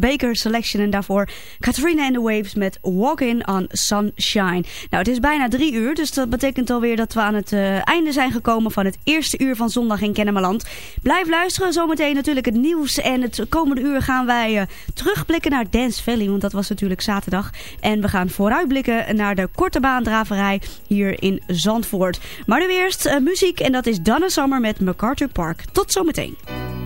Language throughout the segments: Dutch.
Baker Selection en daarvoor Katrina and the Waves met Walk In on Sunshine. Nou, het is bijna drie uur, dus dat betekent alweer dat we aan het uh, einde zijn gekomen van het eerste uur van zondag in Kennemerland. Blijf luisteren, zometeen natuurlijk het nieuws en het komende uur gaan wij uh, terugblikken naar Dance Valley, want dat was natuurlijk zaterdag. En we gaan vooruitblikken naar de korte baandraverij hier in Zandvoort. Maar nu eerst uh, muziek en dat is Donna Summer met MacArthur Park. Tot zometeen.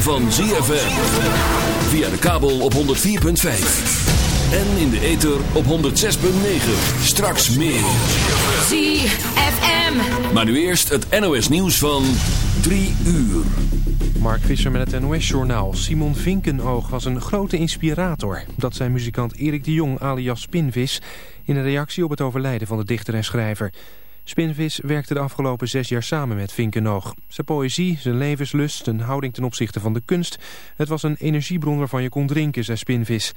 Van ZFM. Via de kabel op 104.5. En in de ether op 106.9. Straks meer. ZFM. Maar nu eerst het NOS nieuws van 3 uur. Mark Visser met het NOS-journaal. Simon Vinkenoog was een grote inspirator. Dat zei muzikant Erik de Jong alias Spinvis... in een reactie op het overlijden van de dichter en schrijver... Spinvis werkte de afgelopen zes jaar samen met Vinkenoog. Zijn poëzie, zijn levenslust, zijn houding ten opzichte van de kunst... het was een energiebron waarvan je kon drinken, zei Spinvis.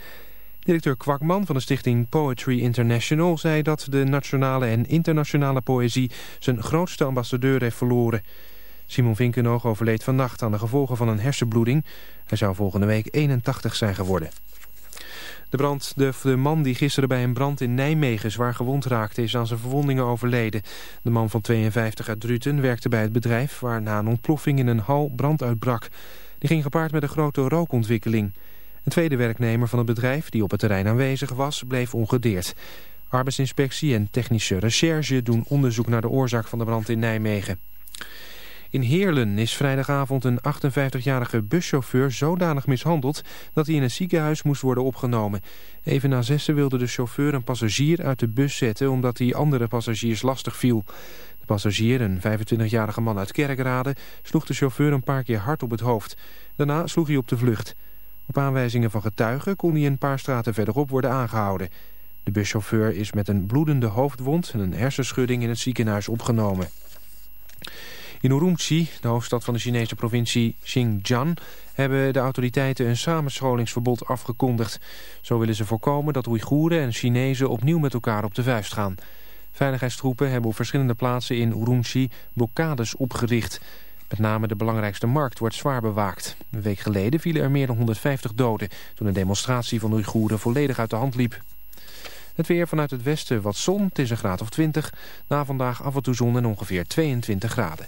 Directeur Kwakman van de stichting Poetry International zei dat de nationale en internationale poëzie zijn grootste ambassadeur heeft verloren. Simon Vinkenoog overleed vannacht aan de gevolgen van een hersenbloeding. Hij zou volgende week 81 zijn geworden. De, brand, de, man die gisteren bij een brand in Nijmegen zwaar gewond raakte is aan zijn verwondingen overleden. De man van 52 uit Druten werkte bij het bedrijf waar na een ontploffing in een hal brand uitbrak. Die ging gepaard met een grote rookontwikkeling. Een tweede werknemer van het bedrijf die op het terrein aanwezig was bleef ongedeerd. Arbeidsinspectie en technische recherche doen onderzoek naar de oorzaak van de brand in Nijmegen. In Heerlen is vrijdagavond een 58-jarige buschauffeur zodanig mishandeld dat hij in een ziekenhuis moest worden opgenomen. Even na zessen wilde de chauffeur een passagier uit de bus zetten omdat hij andere passagiers lastig viel. De passagier, een 25-jarige man uit Kerkrade, sloeg de chauffeur een paar keer hard op het hoofd. Daarna sloeg hij op de vlucht. Op aanwijzingen van getuigen kon hij een paar straten verderop worden aangehouden. De buschauffeur is met een bloedende hoofdwond en een hersenschudding in het ziekenhuis opgenomen. In Urumqi, de hoofdstad van de Chinese provincie Xinjiang, hebben de autoriteiten een samenscholingsverbod afgekondigd. Zo willen ze voorkomen dat Oeigoeren en Chinezen opnieuw met elkaar op de vuist gaan. Veiligheidstroepen hebben op verschillende plaatsen in Urumqi blokkades opgericht. Met name de belangrijkste markt wordt zwaar bewaakt. Een week geleden vielen er meer dan 150 doden... toen een demonstratie van Oeigoeren volledig uit de hand liep. Het weer vanuit het westen wat zon, het is een graad of 20. Na vandaag af en toe zon en ongeveer 22 graden.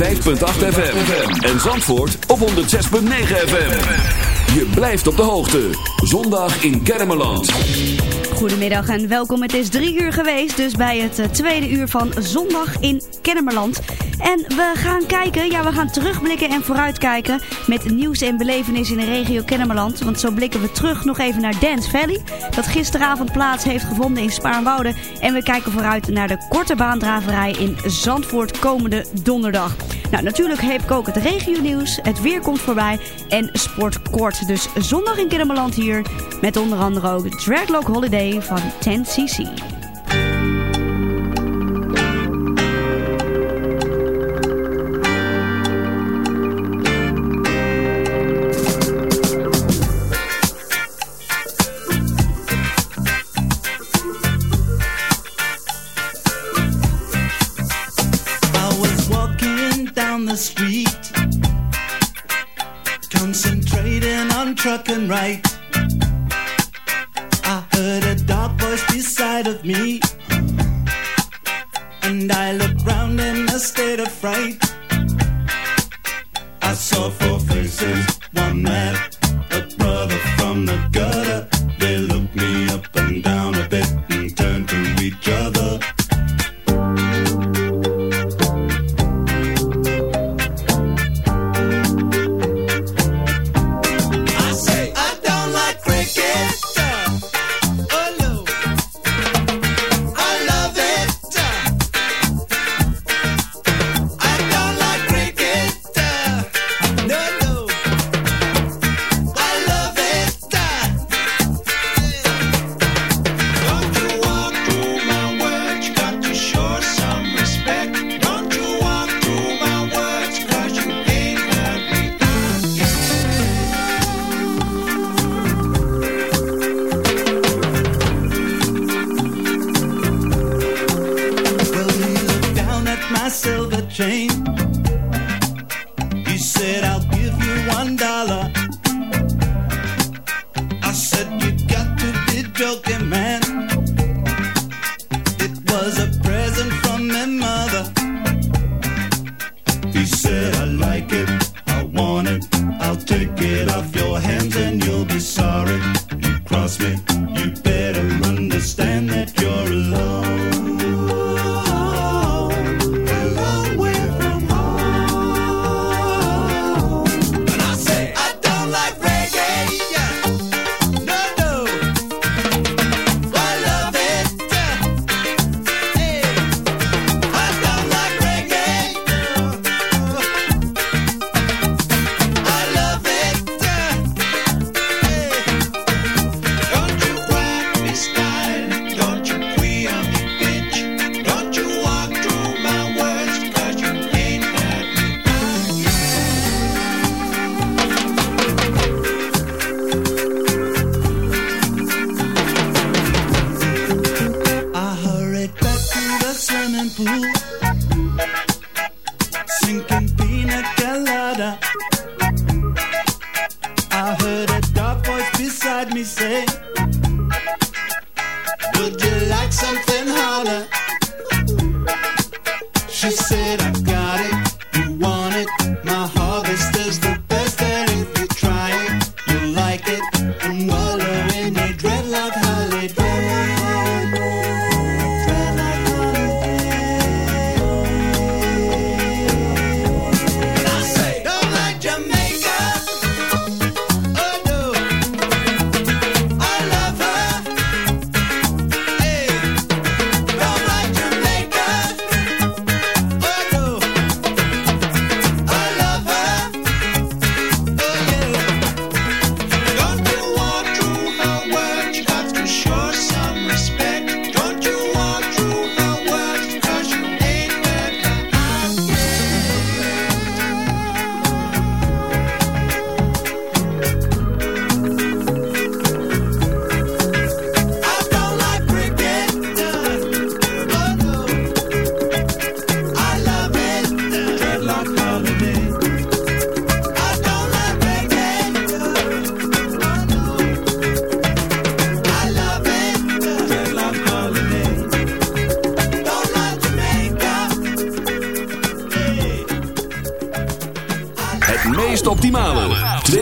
5.8 FM. En Zandvoort op 106.9 FM. Je blijft op de hoogte. Zondag in Kermeland. Goedemiddag en welkom. Het is drie uur geweest, dus bij het eh, tweede uur van Zondag in Kennemerland. En we gaan kijken, ja we gaan terugblikken en vooruitkijken met nieuws en belevenis in de regio Kennemerland. Want zo blikken we terug nog even naar Dance Valley, dat gisteravond plaats heeft gevonden in Spaarnwoude. En we kijken vooruit naar de korte baandraverij in Zandvoort komende donderdag. Nou, natuurlijk heb ik ook het regionieuws, het weer komt voorbij en sport kort. Dus zondag in Kennemerland hier met onder andere ook Draglock Holiday van 10cc. Down the street, concentrating on trucking right. I heard a dark voice beside of me, and I looked round in a state of fright. I saw four faces, one man,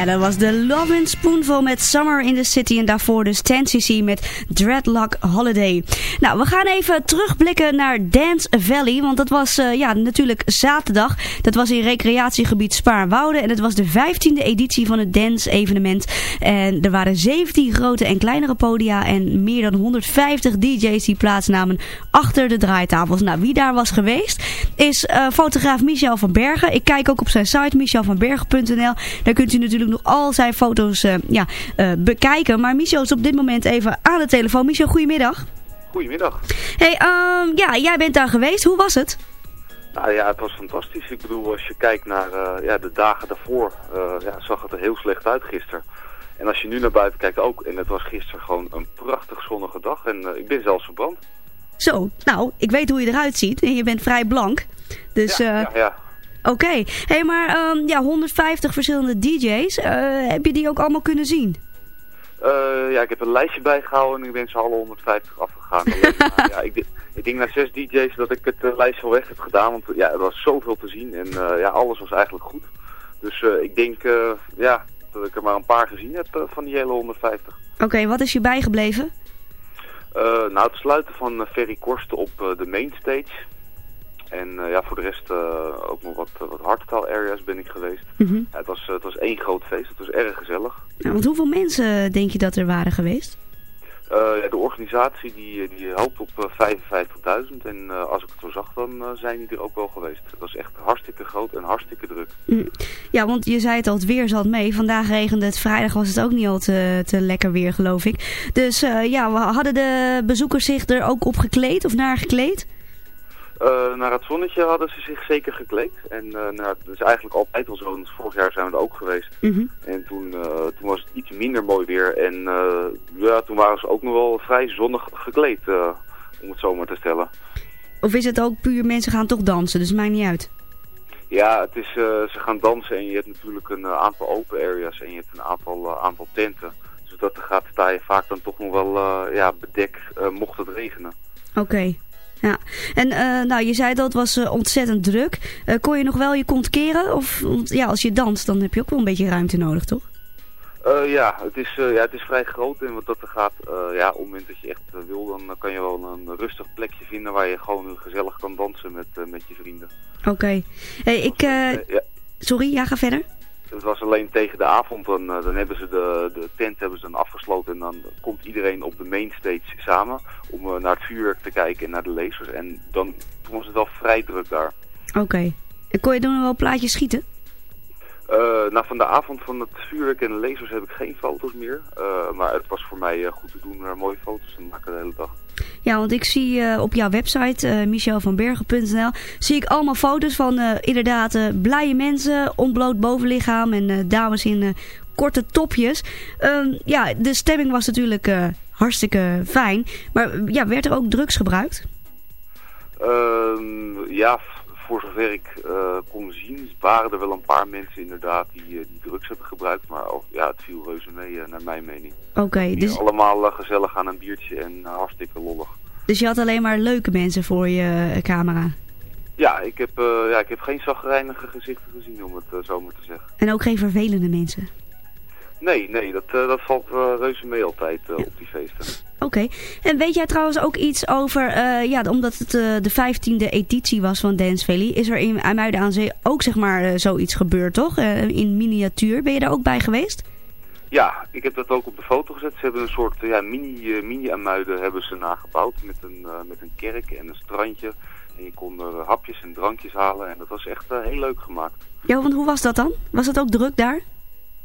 Ja, dat was de Lovin' Spoonful met Summer in the City. En daarvoor dus 10cc met Dreadlock Holiday. Nou, we gaan even terugblikken naar Dance Valley. Want dat was eh, ja, natuurlijk zaterdag. Dat was in recreatiegebied Spaarnwoude. En het was de 15e editie van het dance evenement. En er waren 17 grote en kleinere podia. En meer dan 150 DJ's die plaatsnamen achter de draaitafels. Nou, wie daar was geweest is eh, fotograaf Michel van Bergen. Ik kijk ook op zijn site michelvanbergen.nl. Daar kunt u natuurlijk nog al zijn foto's eh, ja, eh, bekijken. Maar Michel is op dit moment even aan de telefoon. Michel, goedemiddag. Goedemiddag. Hey, ehm, ja, jij bent daar geweest. Hoe was het? Nou ja, het was fantastisch. Ik bedoel, als je kijkt naar eh, ja, de dagen daarvoor, ja, zag het er heel slecht uit gisteren. En als je nu naar buiten kijkt ook, en het was gisteren gewoon een prachtig zonnige dag. En ik ben zelfs verbrand. Zo, nou, ik weet hoe je eruit ziet. En je bent vrij blank. Dus, ja, ja, ja. Oké. hey, maar ehm, ja, 150 verschillende DJ's. Eh, heb je die ook allemaal kunnen zien? Eh, ja, ik heb een lijstje bijgehouden en ik ben ze alle 150 afgegaan. Maar, ja, ik, ik denk na zes DJ's dat ik het eh, lijstje al weg heb gedaan. Want ja, er was zoveel te zien en eh, ja, alles was eigenlijk goed. Dus eh, ik denk eh, ja, dat ik er maar een paar gezien heb eh, van die hele 150. Oké, wat is je bijgebleven? Eh, nou, het sluiten van eh, Ferry Korsten op eh, de mainstage. En eh, ja, voor de rest eh, ook nog wat, eh, wat hardstyle areas ben ik geweest. Mhm. Ja, het, was, het was één groot feest, het was erg gezellig. Nou, want hoeveel mensen denk je dat er waren geweest? Ja, de organisatie die, die hoopt op eh, 55.000 en als ik het zo zag dan zijn die er ook wel geweest. Het was echt hartstikke groot en hartstikke druk. Mm. Ja, want je zei het al, het weer zat mee. Vandaag regende het, vrijdag was het ook niet al te, te lekker weer, geloof ik. Dus ja, we hadden de bezoekers zich er ook op gekleed of naar gekleed? Eh, naar het zonnetje hadden ze zich zeker gekleed. En eh nou, dat is eigenlijk altijd al zo. want Vorig jaar zijn we er ook geweest. Mhm. En toen, eh, toen was het iets minder mooi weer. En ja, toen waren ze ook nog wel vrij zonnig gekleed, om het zo maar te stellen. Of is het ook puur mensen gaan toch dansen, dus het maakt niet uit? Ja, het is, ze gaan dansen en je hebt natuurlijk een aantal open areas en je hebt een aantal, aantal tenten. Dus dat gaat, sta je vaak dan toch nog wel ja, bedekt, mocht het regenen. Oké. Ja, en eh, nou, je zei dat het was eh, ontzettend druk. Eh, kon je nog wel je kont keren? Of ja, als je danst, dan heb je ook wel een beetje ruimte nodig, toch? Ja, het is, ja, het is vrij groot en wat dat er gaat, ja, op het moment dat je echt wil, dan kan je wel een rustig plekje vinden waar je gewoon gezellig kan dansen met, met je vrienden. Oké. Hey, ik, ja, sorry, ja, ga verder. Het was alleen tegen de avond, dan, eh, dan hebben ze de, de tent hebben ze dan afgesloten en dan komt iedereen op de mainstage samen om eh, naar het vuurwerk te kijken en naar de lasers. En dan toen was het wel vrij druk daar. Oké. En kon je dan wel plaatjes schieten? Eh, nou, van de avond van het vuurwerk en de lasers heb ik geen foto's meer. Maar het was voor mij goed te doen er mooie foto's te maken de hele dag. Ja, want ik zie eh, op jouw website, eh michelvanbergen.nl, zie ik allemaal foto's van eh, inderdaad blije mensen, ontbloot bovenlichaam en dames in korte topjes. Ehm, ja, de stemming was natuurlijk hartstikke fijn. Maar ja, werd er ook drugs gebruikt? Ehm, ja, voor zover ik kon zien, waren er wel een paar mensen inderdaad die, die drugs hebben gebruikt. Maar ja, het viel reuze mee, naar mijn mening. Oké, dus, Allemaal eh, gezellig aan een biertje en eh, hartstikke lollig. dus je had alleen maar leuke mensen voor je eh, camera. Ja ik, heb, ja, ik heb geen zagrijnige gezichten gezien, om het zo maar te zeggen. En ook geen vervelende mensen. Nee, nee, dat, dat valt reuze mee altijd op die feesten. Oké. En weet jij trouwens ook iets over, ja, omdat het de vijftiende editie was van Dance Valley, is er in IJmuiden aan Zee ook zeg maar zoiets gebeurd, toch? In miniatuur. Ben je daar ook bij geweest? Ja, ik heb dat ook op de foto gezet. Ze hebben een soort ja, mini, eh, mini-amuiden hebben ze nagebouwd met een, eh, met een kerk en een strandje. En je kon er hapjes en drankjes halen en dat was echt eh, heel leuk gemaakt. Ja, want hoe was dat dan? Was het ook druk daar?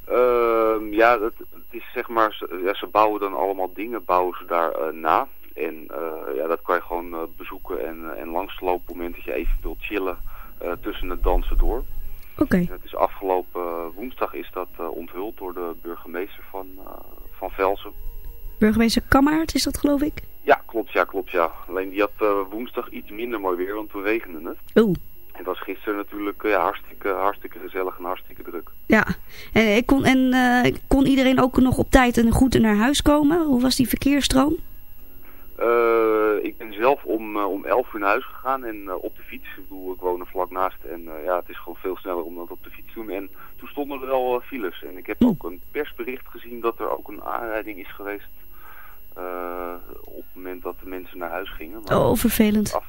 Ehm, ja, het, het is zeg maar, ze, ja, ze bouwen dan allemaal dingen, bouwen ze daar na. En ja, dat kan je gewoon bezoeken en, en langslopen op het moment dat je even wilt chillen tussen het dansen door. Oké. Het is afgelopen eh, woensdag is dat eh, onthuld door de burgemeester van, eh, van Velsen. Burgemeester Kammaert is dat geloof ik? Ja, klopt, ja, klopt, ja. Alleen die had woensdag iets minder mooi weer, want toen regende het. Oeh. Het was gisteren natuurlijk ja, hartstikke, hartstikke gezellig en hartstikke druk. Ja. En, ik kon, en kon iedereen ook nog op tijd en goed naar huis komen? Hoe was die verkeersstroom? Eh, ik ben zelf om, eh, om 11 uur naar huis gegaan en eh, op de fiets. Ik bedoel, ik woon er vlak naast en ja, het is gewoon veel sneller om dat op de fiets te doen. En toen stonden er eh, files. En ik heb ook een persbericht gezien dat er ook een aanrijding is geweest op het moment dat de mensen naar huis gingen. Maar Oh, vervelend. af,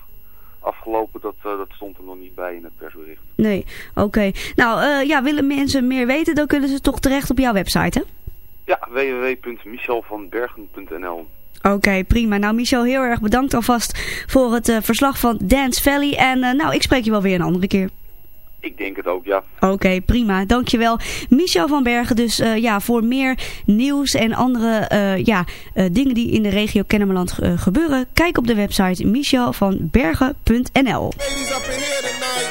afgelopen, dat, dat stond er nog niet bij in het persbericht. Nee, oké. Nou, ja, willen mensen meer weten, dan kunnen ze toch terecht op jouw website, hè? Ja, www.michelvanbergen.nl Oké, prima. Nou, Michel, heel erg bedankt alvast voor het eh, verslag van Dance Valley. En eh, nou, ik spreek je wel weer een andere keer. Ik denk het ook, ja. Oké, prima. Dankjewel. Michel van Bergen. Dus eh, ja, voor meer nieuws en andere eh, ja, eh, dingen die in de regio Kennemerland gebeuren, kijk op de website michelvanbergen.nl. Ladies up in here tonight.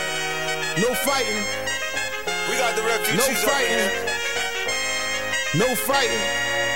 No fighting. We got the refugees. No fighting. No fighting.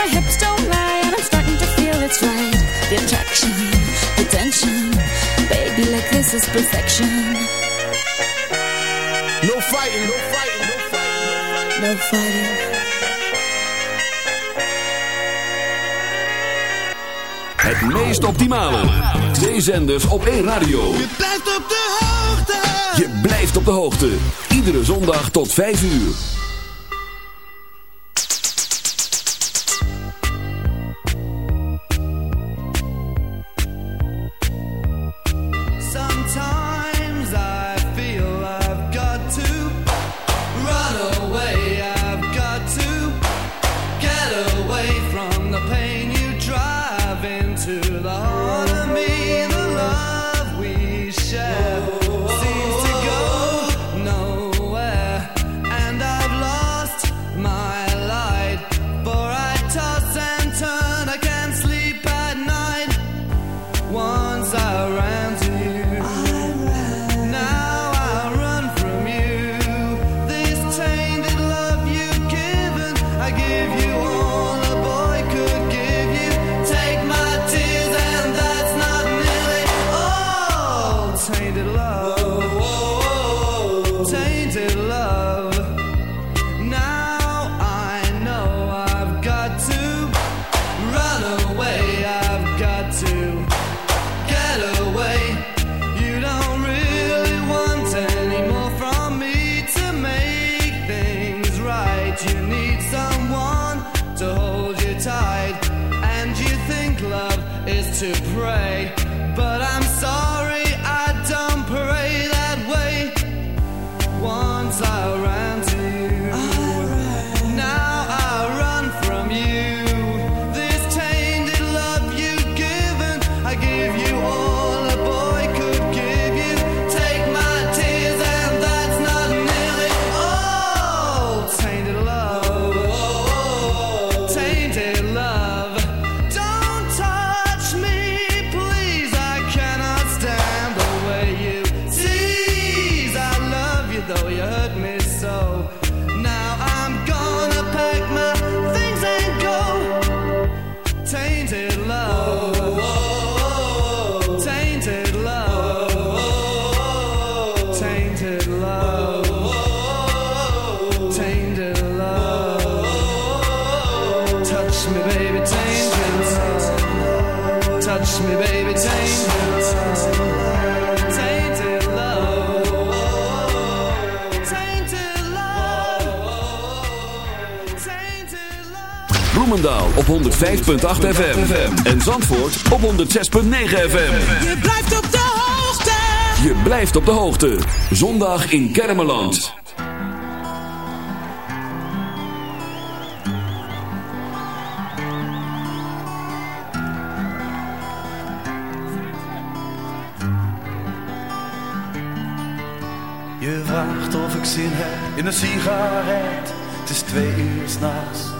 My hips don't lie, and I'm starting to feel it's right. The attraction, the tension. Baby, like this is perfection. No fighting, no fighting, no fighting. No fighting. Het meest optimale. Twee zenders op één radio. Je blijft op de hoogte. Je blijft op de hoogte. Iedere zondag tot 5 uur. op 105.8 FM. En Zandvoort op 106.9 FM. Je blijft op de hoogte. Je blijft op de hoogte. Zondag in Kermeland. Je vraagt of ik zin heb in een sigaret. Het is twee uur s'nachts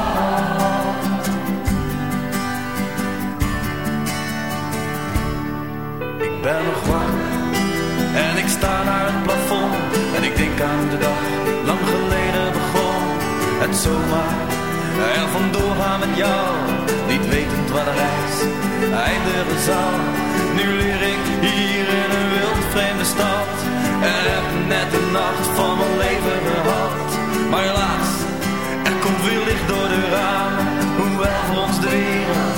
Zomaar er vandoor gaan met jou, niet wetend waar de reis eindigen zal. Nu leer ik hier in een wild vreemde stad en heb net de nacht van mijn leven gehad. Maar helaas, er komt weer licht door de ramen, hoewel voor ons de wereld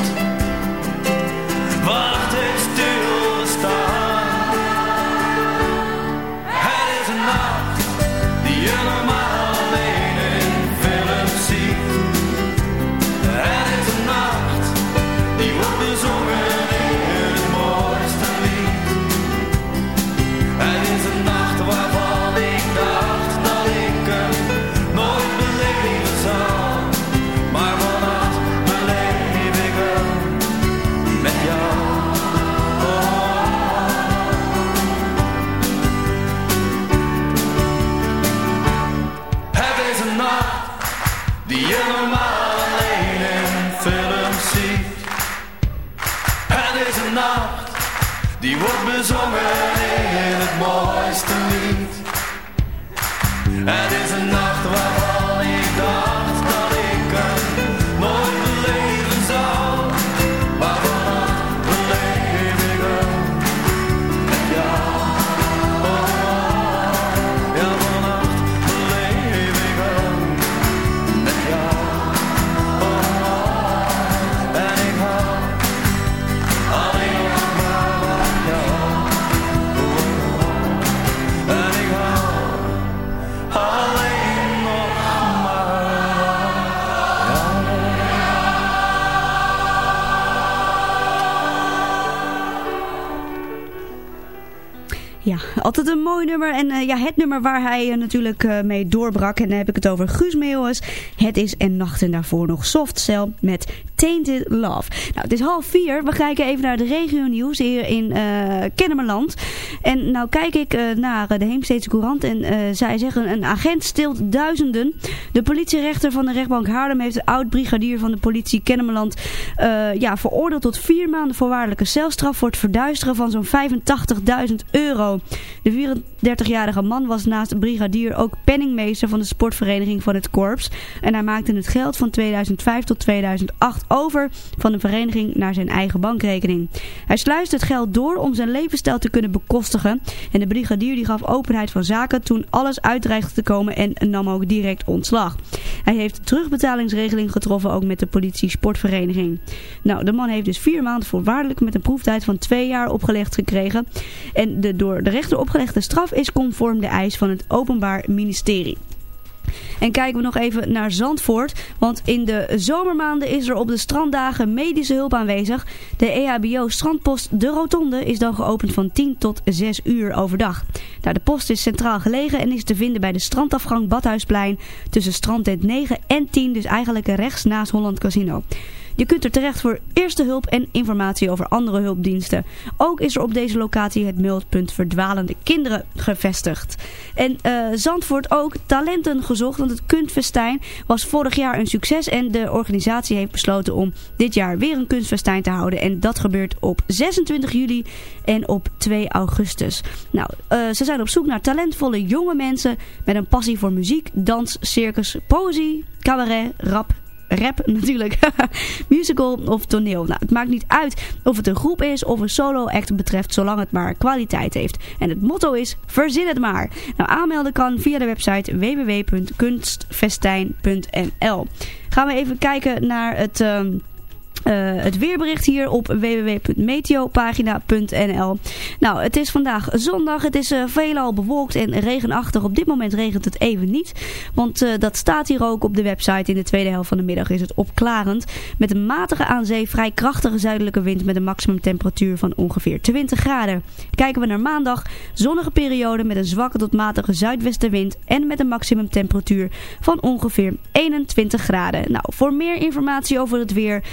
wordt bezongen in het mooiste nummer. En eh, ja, het nummer waar hij eh, natuurlijk eh, mee doorbrak. En dan heb ik het over Guus Meeuwis. Het is en nachten daarvoor nog Soft Cell met Tainted Love. Nou, het is half vier. We kijken even naar de regio nieuws hier in eh Kennemerland. En nou kijk ik eh, naar eh, de Heemsteedse Courant. En zij zeggen een agent stilt duizenden. De politierechter van de rechtbank Haarlem heeft de oud-brigadier van de politie Kennemerland ja, veroordeeld tot vier maanden voorwaardelijke celstraf voor het verduisteren van zo'n 85.000 euro. De 34-jarige man was naast brigadier ook penningmeester van de sportvereniging van het korps. En hij maakte het geld van 2005 tot 2008 over van de vereniging naar zijn eigen bankrekening. Hij sluiste het geld door om zijn levensstijl te kunnen bekostigen. En de brigadier die gaf openheid van zaken toen alles uitdreigde te komen en nam ook direct ontslag. Hij heeft terugbetalingsregeling getroffen ook met de politie sportvereniging. Nou, de man heeft dus vier maanden voorwaardelijk met een proeftijd van twee jaar opgelegd gekregen. En de door de rechter opgelegde straf is conform de eis van het Openbaar Ministerie. En kijken we nog even naar Zandvoort. Want in de zomermaanden is er op de stranddagen medische hulp aanwezig. De EHBO strandpost De Rotonde is dan geopend van 10 tot 6 uur overdag. Nou, de post is centraal gelegen en is te vinden bij de strandafgang Badhuisplein tussen strandtent 9 en 10. Dus eigenlijk rechts naast Holland Casino. Je kunt er terecht voor eerste hulp en informatie over andere hulpdiensten. Ook is er op deze locatie het meldpunt verdwalende kinderen gevestigd. En eh, Zandvoort ook talenten gezocht, want het kunstfestijn was vorig jaar een succes. En de organisatie heeft besloten om dit jaar weer een kunstfestijn te houden. En dat gebeurt op 26 juli en op 2 augustus. Nou, eh, ze zijn op zoek naar talentvolle jonge mensen met een passie voor muziek, dans, circus, poëzie, cabaret, rap rap natuurlijk, musical of toneel. Nou, het maakt niet uit of het een groep is of een solo act betreft, zolang het maar kwaliteit heeft. En het motto is, verzin het maar. Nou, aanmelden kan via de website www.kunstfestijn.nl Gaan we even kijken naar het... ehm, eh, het weerbericht hier op www.meteopagina.nl Nou, het is vandaag zondag. Het is eh, veelal bewolkt en regenachtig. Op dit moment regent het even niet. Want eh, dat staat hier ook op de website. In de tweede helft van de middag is het opklarend. Met een matige aan zee vrij krachtige zuidelijke wind met een maximumtemperatuur van ongeveer 20 graden. Kijken we naar maandag. Zonnige periode met een zwakke tot matige zuidwestenwind. En met een maximumtemperatuur van ongeveer 21 graden. Nou, voor meer informatie over het weer...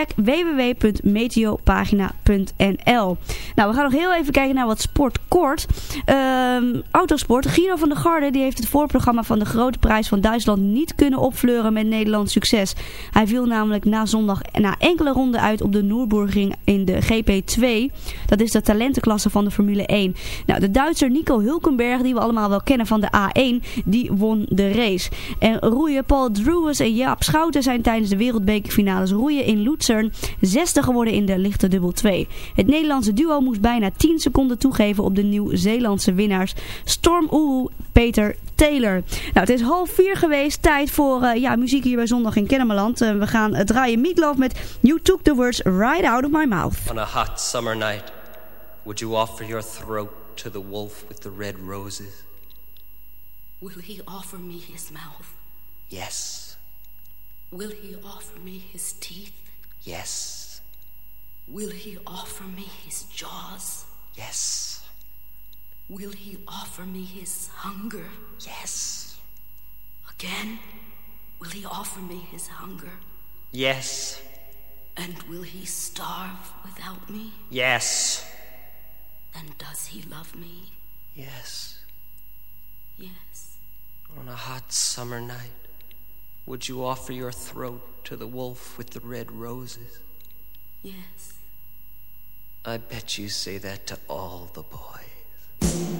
Check www.meteopagina.nl Nou, we gaan nog heel even kijken naar wat sport kort. Ehm, autosport. Guido van der Garde die heeft het voorprogramma van de Grote Prijs van Duitsland niet kunnen opfleuren met Nederlands succes. Hij viel namelijk na zondag na enkele ronden uit op de Nürburgring in de GP2. Dat is de talentenklasse van de Formule 1. Nou, de Duitser Nico Hulkenberg, die we allemaal wel kennen van de A1, die won de race. En roeien Paul Drewes en Jaap Schouten zijn tijdens de wereldbekerfinales roeien in Luzern 60 geworden in de lichte dubbel 2. Het Nederlandse duo moest bijna 10 seconden toegeven op de Nieuw-Zeelandse winnaars Storm Oehoe Peter Taylor. Nou, het is half vier geweest. Tijd voor eh, ja, muziek hier bij Zondag in Kennemerland. Eh, we gaan eh, draaien Meatloaf met You Took the Words Right Out of My Mouth. On a hot summer night, would you offer your throat to the wolf with the red roses? Will he offer me his mouth? Yes, Will he offer me his teeth? Yes, Will he offer me his jaws? yes, Will he offer me his hunger? yes, Again? Will he offer me his hunger? yes, And will he starve without me? yes, Then does he love me? yes. Yes. On a hot summer night, would you offer your throat to the wolf with the red roses? Yes. I bet you say that to all the boys.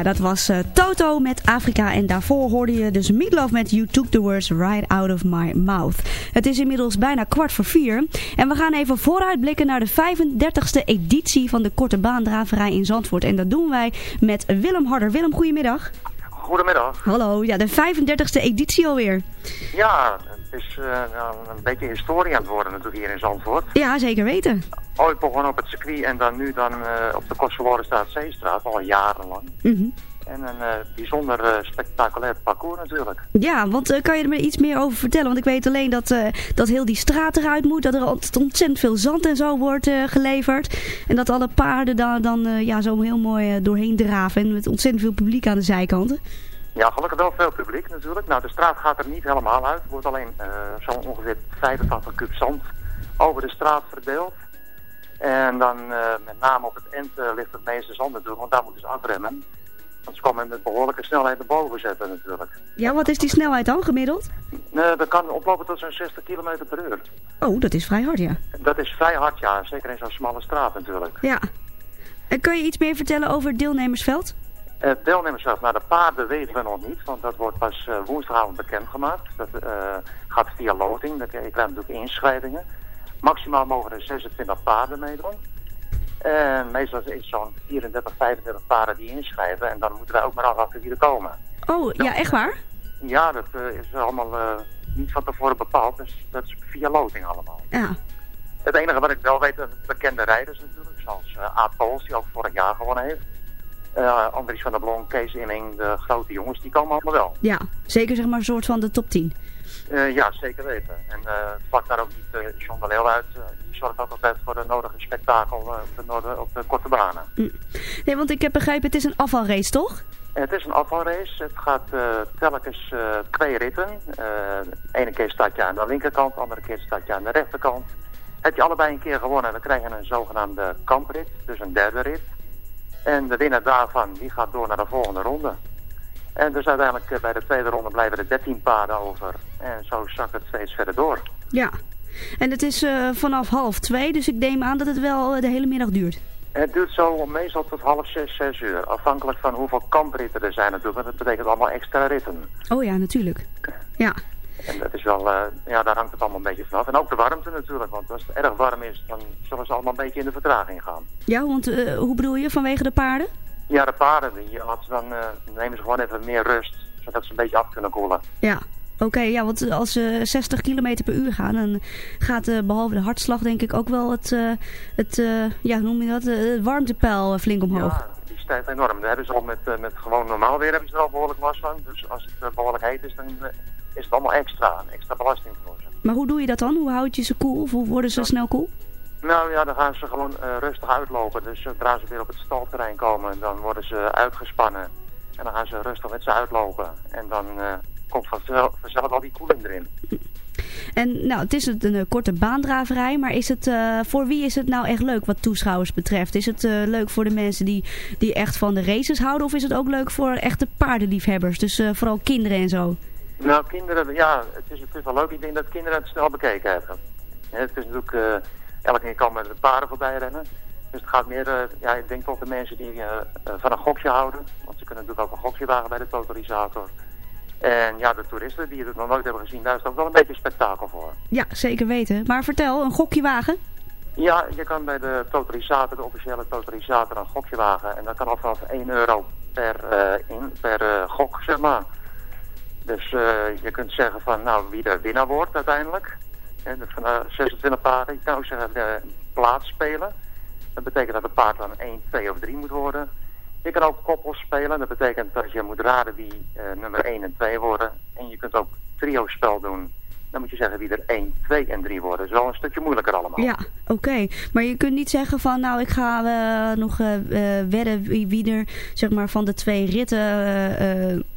Ja, dat was eh, Toto met Afrika en daarvoor hoorde je dus Meatloaf met You Took the Words Right Out of My Mouth. Het is inmiddels bijna kwart voor vier en we gaan even vooruitblikken naar de 35e editie van de Korte Baandraverij in Zandvoort. En dat doen wij met Willem Harder. Willem, goedemiddag. Goedemiddag. Hallo, ja, de 35e editie alweer. Ja, het is eh, nou, een beetje historie aan het worden natuurlijk hier in Zandvoort. Ja, zeker weten. Ooit begonnen op het circuit en dan nu dan eh, op de Kostverlorenstraat Zeestraat, al jarenlang. Mhm. En een eh, bijzonder spectaculair parcours natuurlijk. Ja, want kan je er me iets meer over vertellen? Want ik weet alleen dat, dat heel die straat eruit moet. Dat er ont- ontzettend veel zand en zo wordt geleverd. En dat alle paarden daar dan ja, zo heel mooi doorheen draven. En met ontzettend veel publiek aan de zijkanten. Ja, gelukkig wel veel publiek natuurlijk. Nou, de straat gaat er niet helemaal uit. Er wordt alleen eh, zo ongeveer 85 kub zand over de straat verdeeld. En dan eh, met name op het eind eh, ligt het meeste zand natuurlijk, want daar moeten ze afremmen. Want ze komen met behoorlijke snelheid naar boven zetten natuurlijk. Ja, wat is die snelheid dan gemiddeld? Eh, dat kan oplopen tot zo'n 60 km per uur. Oh, dat is vrij hard, ja. Dat is vrij hard, ja. Zeker in zo'n smalle straat natuurlijk. Ja. En kun je iets meer vertellen over het deelnemersveld? Het Eh, deelnemersveld naar de paarden weten we nog niet, want dat wordt pas eh, woensdagavond bekendgemaakt. Dat eh, gaat via loting, dan krijg je natuurlijk inschrijvingen. Maximaal mogen er 26 paarden meedoen. En meestal is het zo'n 34, 35 paarden die inschrijven en dan moeten wij ook maar afwachten wie er komen. Oh, ja, echt waar? Ja, dat is allemaal niet van tevoren bepaald, dus dat is via loting allemaal. Ja. Het enige wat ik wel weet, dat bekende rijders natuurlijk, zoals Aad Pools, die ook vorig jaar gewonnen heeft. Eh Andries van der Blom, Kees Inning, de grote jongens, die komen allemaal wel. Ja, zeker zeg maar een soort van de top 10. Eh, ja, zeker weten. En eh vlak daar ook niet John de Leeuw uit. die zorgt ook altijd voor de nodige spektakel op, de op de korte banen. Nee, want ik heb begrepen, het is een afvalrace, toch? Het is een afvalrace. Het gaat telkens twee ritten. De ene keer start je aan de linkerkant, de andere keer start je aan de rechterkant. Heb je allebei een keer gewonnen, dan krijg je een zogenaamde kamprit, dus een derde rit. En de winnaar daarvan, die gaat door naar de volgende ronde. En dus uiteindelijk eh, bij de tweede ronde blijven er 13 paarden over. En zo zakt het steeds verder door. Ja. En het is eh, vanaf half twee, dus ik neem aan dat het wel eh, de hele middag duurt. Het duurt zo meestal tot half zes, zes uur. Afhankelijk van hoeveel kampritten er zijn natuurlijk. Want dat betekent allemaal extra ritten. Oh ja, natuurlijk. Ja. En dat is wel, eh, ja, daar hangt het allemaal een beetje vanaf. En ook de warmte natuurlijk, want als het erg warm is, dan zullen ze allemaal een beetje in de vertraging gaan. Ja, want eh, hoe bedoel je, vanwege de paarden? Ja, de paarden, die, dan eh, nemen ze gewoon even meer rust, zodat ze een beetje af kunnen koelen. Ja. Oké, ja, want als ze 60 km per uur gaan, dan gaat eh, behalve de hartslag denk ik ook wel het, het ja, hoe noem je dat, het warmtepeil flink omhoog. Ja, die stijgt enorm. Daar hebben ze al met, met gewoon normaal weer hebben ze er al behoorlijk last van. Dus als het eh, behoorlijk heet is, dan is het allemaal extra, extra belasting voor ze. Maar hoe doe je dat dan? Hoe houd je ze koel of hoe worden ze snel koel? Nou ja, dan gaan ze gewoon eh, rustig uitlopen. Dus zodra ze weer op het stalterrein komen, dan worden ze uitgespannen. En dan gaan ze rustig met ze uitlopen. En dan eh, komt vanzelf, vanzelf al die koeling erin. En nou, het is een eh, korte baandraverij, maar is het, voor wie is het nou echt leuk wat toeschouwers betreft? Is het leuk voor de mensen die, die echt van de races houden of is het ook leuk voor echte paardenliefhebbers? Dus vooral kinderen en zo. Nou, kinderen, ja, het is, het is wel leuk. Ik denk dat kinderen het snel bekeken hebben. Het is natuurlijk, eh, elke keer kan met de paarden voorbij rennen. Dus het gaat meer, eh, ja, ik denk tot de mensen die eh, van een gokje houden. Want ze kunnen natuurlijk ook een gokje wagen bij de totalisator. En ja, de toeristen die het nog nooit hebben gezien, daar is het ook wel een beetje spektakel voor. Ja, zeker weten. Maar vertel, een gokje wagen? Ja, je kan bij de totalisator, de officiële totalisator, een gokje wagen. En dat kan al vanaf 1 euro per, in, per gok, zeg maar. Dus eh, je kunt zeggen van, nou, wie de winnaar wordt uiteindelijk. En dat van de 26 paarden, je kan ook zeggen de plaats spelen. Dat betekent dat de paard dan 1, 2 of 3 moet worden. Je kan ook koppels spelen. Dat betekent dat je moet raden wie eh, nummer 1 en 2 worden. En je kunt ook trio-spel doen. Dan moet je zeggen wie er 1, 2 en 3 worden. Dat is wel een stukje moeilijker allemaal. Ja, oké. Maar je kunt niet zeggen van, nou, ik ga eh, nog eh, eh, wedden wie, wie er zeg maar, van de twee ritten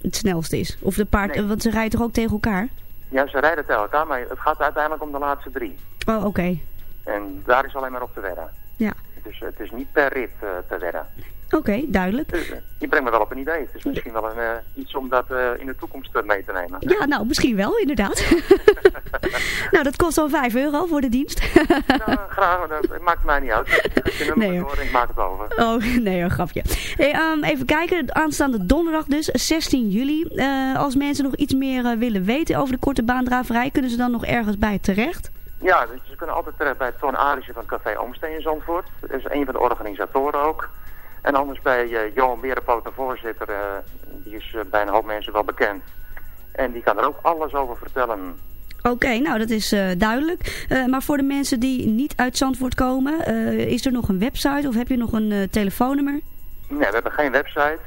het snelst is. Of de paard, Nee. want ze rijden toch ook tegen elkaar? Ja, ze rijden tegen elkaar, maar het gaat uiteindelijk om de laatste drie. Oh, oké. En daar is alleen maar op te wedden. Ja. Dus het is niet per rit te wedden. Oké, duidelijk. Dus eh, je brengt me wel op een idee. Het is misschien wel een, eh, iets om dat eh, in de toekomst mee te nemen. Ja, nou, misschien wel, inderdaad. nou, dat kost al 5 euro voor de dienst. Nou, graag, dat maakt mij niet uit. Je nummer Nee, door en ik maak het over. Oh, nee, een grapje. Hey, ehm, even kijken, aanstaande donderdag dus, 16 juli. Als mensen nog iets meer willen weten over de korte baandraverij, kunnen ze dan nog ergens bij terecht? Ja, dus ze kunnen altijd terecht bij Ton Arisje van Café Oomsteen in Zandvoort. Dat is een van de organisatoren ook. En anders bij eh, Johan Berenpoot, de voorzitter. eh, die is eh, bij een hoop mensen wel bekend. En die kan er ook alles over vertellen. Oké, nou dat is duidelijk. Maar voor de mensen die niet uit Zandvoort komen, is er nog een website of heb je nog een telefoonnummer? Nee, we hebben geen website.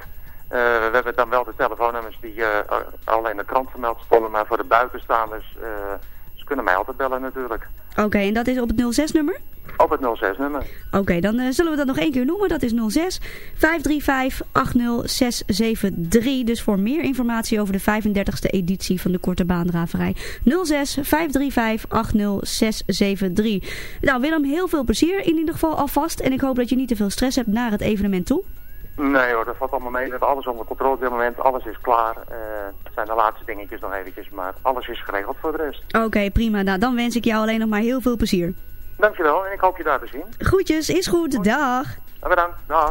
We hebben dan wel de telefoonnummers die eh, al in de krant vermeld stonden. Maar voor de buitenstaanders, kunnen mij altijd bellen natuurlijk. Oké, en dat is op het 06-nummer? Op het 06-nummer. Oké, dan eh, zullen we dat nog één keer noemen. Dat is 06 535 80673. Dus voor meer informatie over de 35e editie van de Korte Baandraverij. 06 535 80673. Nou Willem, heel veel plezier in ieder geval alvast. En ik hoop dat je niet te veel stress hebt naar het evenement toe. Nee hoor, dat valt allemaal mee. We hebben alles onder controle op dit moment. Alles is klaar. Eh, het zijn de laatste dingetjes nog eventjes, maar alles is geregeld voor de rest. Oké, prima. Nou, dan wens ik jou alleen nog maar heel veel plezier. Dankjewel en ik hoop je daar te zien. Groetjes, is goed. Dag. En bedankt. Dag.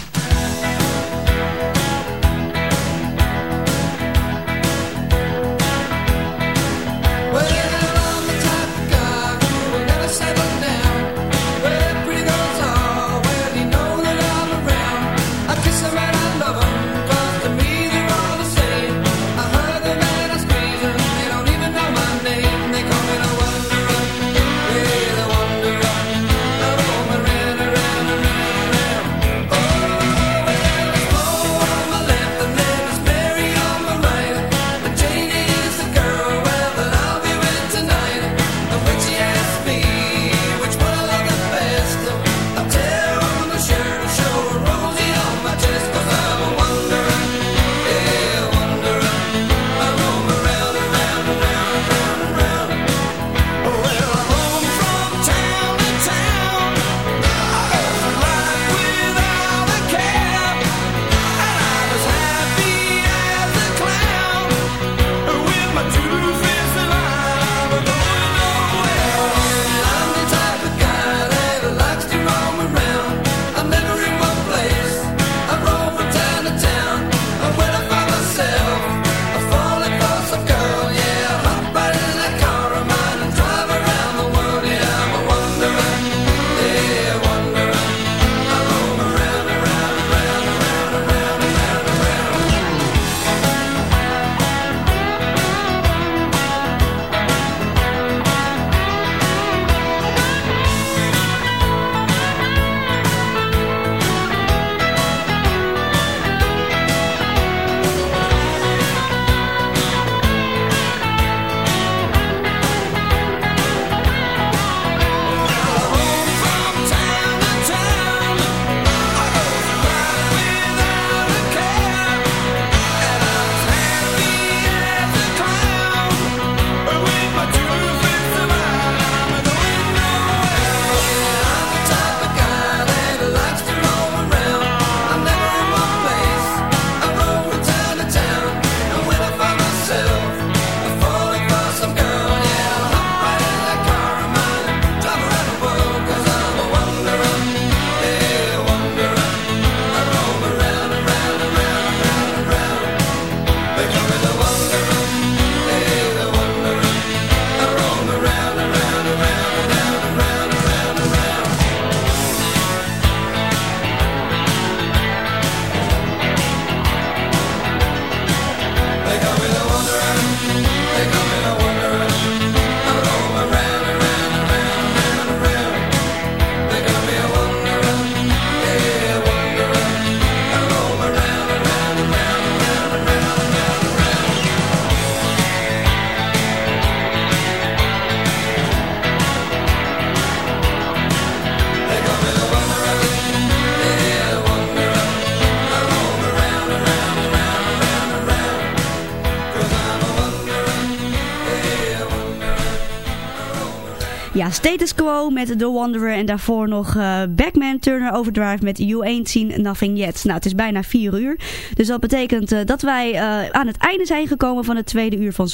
Status Quo met The Wanderer en daarvoor nog uh, Backman Turner Overdrive met You Ain't Seen Nothing Yet. Nou, het is bijna vier uur. Dus dat betekent uh, dat wij uh, aan het einde zijn gekomen van het tweede uur van